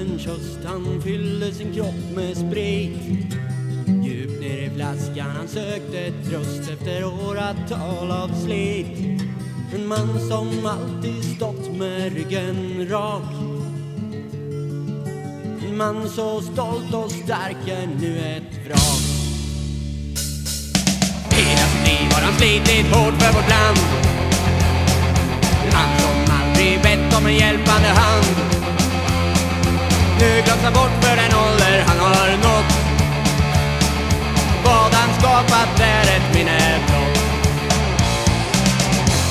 En kysst han fyllde sin kropp med sprit. Djupt ner i flaskan han sökte tröst efter åratal av slit. En man som alltid stått med ryggen rak. En man så stolt och stark är nu ett vrak. Hela sitt liv har han slitit hårt för vårt land. Nu glöms han bort för den ålder han har nått. Vad han skapat är ett minne blott.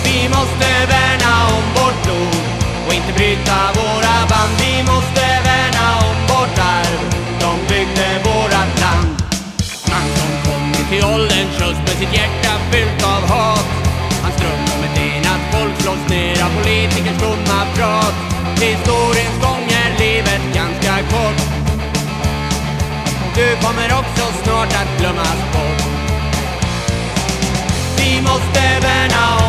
Vi måste värna om vårt blod och inte bryta våra band. Vi måste värna om vårt arv, de byggde vårat land. Man som kommit till ålderns höst med sitt hjärta fyllt av hat. Hans dröm om ett enat folk slås ner av politikers tomma prat. Historiens gånger iPod Du kommer också snart att glömmas bort. Vi måste värna om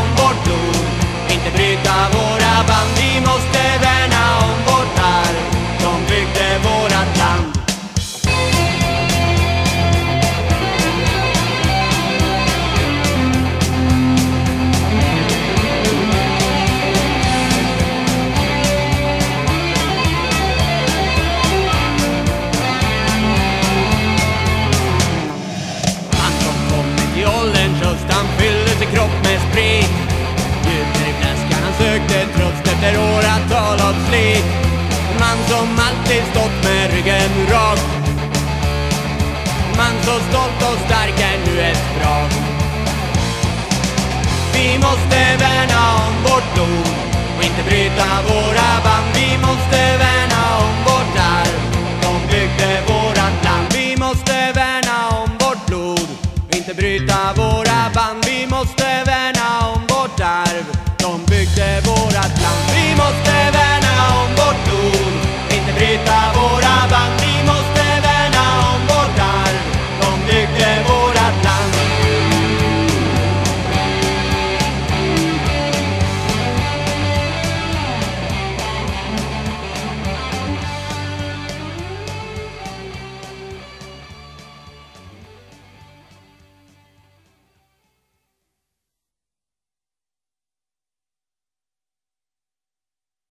fest Han fyllde sin kropp med sprit. Djupt i flaskan, han sökte tröst efter åratal av slit. En man som alltid stått med ryggen rak. En Man så stolt och stark är nu ett vrak Vi måste värna om vårt blod och inte bryta våra band. Vi måste värna om vårt arv. De byggde vårat land. Vi måste värna om vårt blod och inte bryta